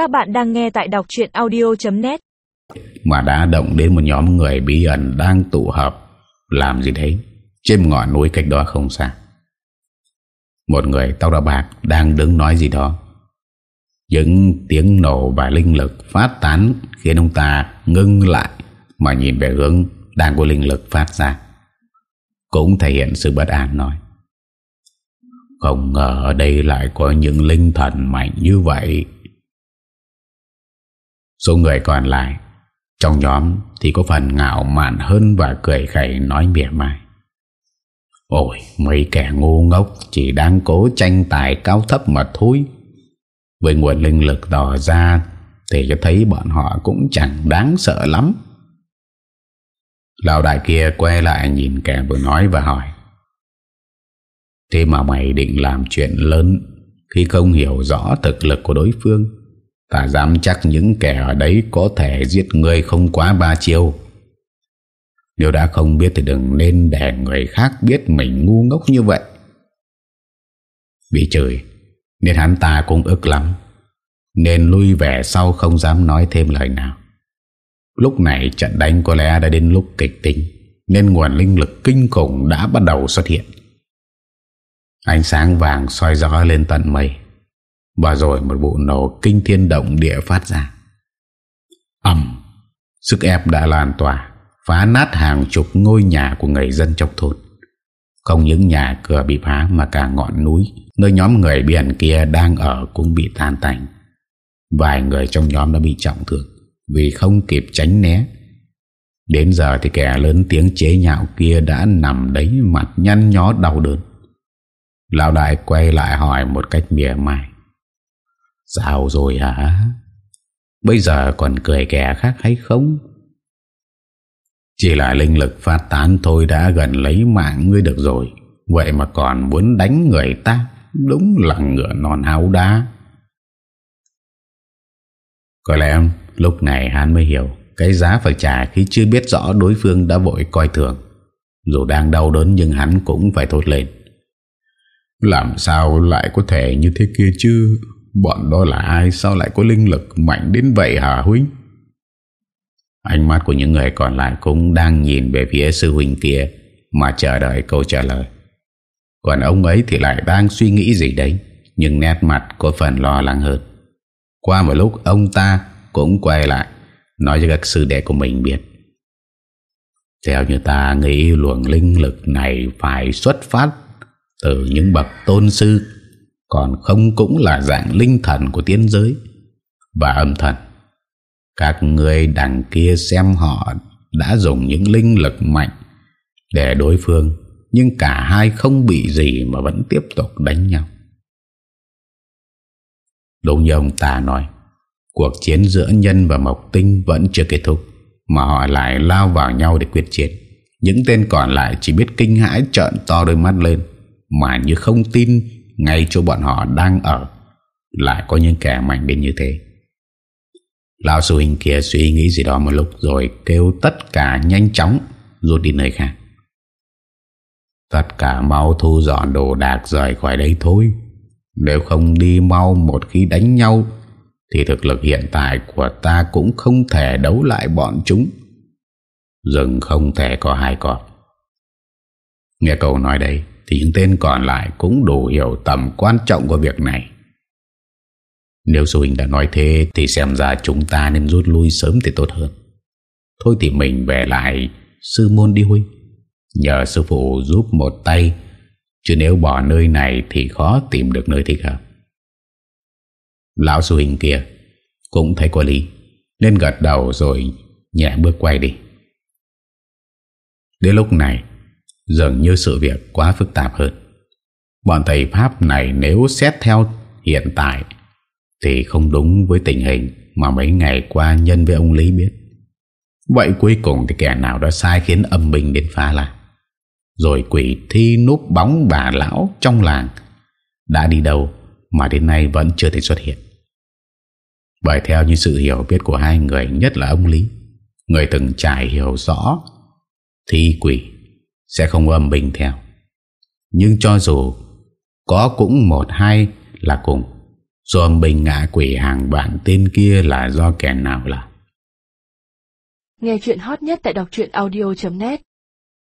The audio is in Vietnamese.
Các bạn đang nghe tại đọc chuyện audio.net Mà đã động đến một nhóm người bí ẩn đang tụ hợp, Làm gì đấy Trên ngọn núi cách đó không xa. Một người tóc đỏ bạc Đang đứng nói gì đó. Những tiếng nổ và linh lực phát tán Khiến ông ta ngưng lại Mà nhìn về hướng đang có linh lực phát ra. Cũng thể hiện sự bất an nói. Không ngờ ở đây lại có những linh thần mạnh như vậy. Số người còn lại, Trong nhóm thì có phần ngạo mạn hơn Và cười khẩy nói mỉa mai Ôi, mấy kẻ ngu ngốc Chỉ đang cố tranh tài cao thấp mà thôi. Với nguồn linh lực đỏ ra Thì cho thấy bọn họ cũng chẳng đáng sợ lắm. Lão đại kia quay lại nhìn kẻ vừa nói và hỏi, Thế mà mày định làm chuyện lớn Khi không hiểu rõ thực lực của đối phương? Ta dám chắc những kẻ ở đấy Có thể giết người không quá ba chiêu. Nếu đã không biết Thì đừng nên để người khác biết Mình ngu ngốc như vậy. Bị chửi Nên hắn ta cũng ức lắm. Nên lui về sau không dám nói thêm lời nào. Lúc này trận đánh có lẽ đã đến lúc kịch tính, Nên nguồn linh lực kinh khủng đã bắt đầu xuất hiện. Ánh sáng vàng soi rõ lên tận mây. Và rồi một vụ nổ kinh thiên động địa phát ra Ẩm, Sức ép đã lan tỏa, Phá nát hàng chục ngôi nhà của người dân trong thôn Không những nhà cửa bị phá mà cả ngọn núi, Nơi nhóm người biển kia đang ở cũng bị tan tành Vài người trong nhóm đã bị trọng thương vì không kịp tránh né. Đến giờ thì kẻ lớn tiếng chế nhạo kia đã nằm đấy mặt nhăn nhó đau đớn. Lão đại quay lại hỏi một cách mỉa mai. Sao rồi hả? Bây giờ còn cười kẻ khác hay không? Chỉ là linh lực phát tán thôi đã gần lấy mạng ngươi được rồi. Vậy mà còn muốn đánh người ta, Đúng là ngựa non háo đá Có lẽ Lúc này hắn mới hiểu, Cái giá phải trả khi chưa biết rõ đối phương đã vội coi thường Dù đang đau đớn nhưng hắn cũng phải thốt lên Làm sao lại có thể như thế kia chứ Bọn đó là ai? Sao lại có linh lực mạnh đến vậy hả Huynh Ánh mắt của những người còn lại Cũng đang nhìn về phía sư huynh kia Mà chờ đợi câu trả lời. Còn ông ấy thì lại đang suy nghĩ gì đấy Nhưng nét mặt có phần lo lắng hơn. Qua một lúc ông ta cũng quay lại nói cho các sư đệ của mình biết. Theo như ta nghĩ luồng linh lực này phải xuất phát từ những bậc tôn sư, còn không cũng là dạng linh thần của tiên giới và âm thần. Các người đằng kia xem họ đã dùng những linh lực mạnh để đối phương, nhưng cả hai không bị gì mà vẫn tiếp tục đánh nhau. Đúng như ông ta nói, Cuộc chiến giữa nhân và mộc tinh vẫn chưa kết thúc Mà họ lại lao vào nhau để quyết chiến Những tên còn lại chỉ biết kinh hãi trợn to đôi mắt lên Mà như không tin ngay chỗ bọn họ đang ở, Lại có những kẻ mạnh đến như thế Lão sư hình kia suy nghĩ gì đó một lúc Rồi kêu tất cả nhanh chóng Rút đi nơi khác Tất cả mau thu dọn đồ đạc rời khỏi đây thôi Nếu không đi mau một khi đánh nhau, thì thực lực hiện tại của ta cũng không thể đấu lại bọn chúng. Rừng không thể có hai cọp. Nghe cậu nói đây thì những tên còn lại cũng đủ hiểu tầm quan trọng của việc này. Nếu sư huynh đã nói thế thì xem ra chúng ta nên rút lui sớm thì tốt hơn. Thôi thì mình về lại sư môn đi huynh. Nhờ sư phụ giúp một tay, chứ nếu bỏ nơi này thì khó tìm được nơi thích hợp. Lão sư huynh kia Cũng thấy có lý Nên gật đầu rồi nhẹ bước quay đi Đến lúc này Dường như sự việc quá phức tạp hơn. Bọn thầy Pháp này nếu xét theo hiện tại Thì không đúng với tình hình Mà mấy ngày qua nhân với ông Lý biết. Vậy cuối cùng thì kẻ nào đã sai khiến âm binh đến phá lại. Rồi quỷ thi núp bóng bà lão trong làng Đã đi đâu mà đến nay vẫn chưa thể xuất hiện. Bởi theo như sự hiểu biết của hai người nhất là ông Lý, người từng trải hiểu rõ thi quỷ sẽ không âm bình theo. Nhưng cho dù có cũng một hai là cùng, dù âm bình ngã quỷ hàng bạn tên kia là do kẻ nào là? Nghe chuyện hot nhất tại đọc audio.net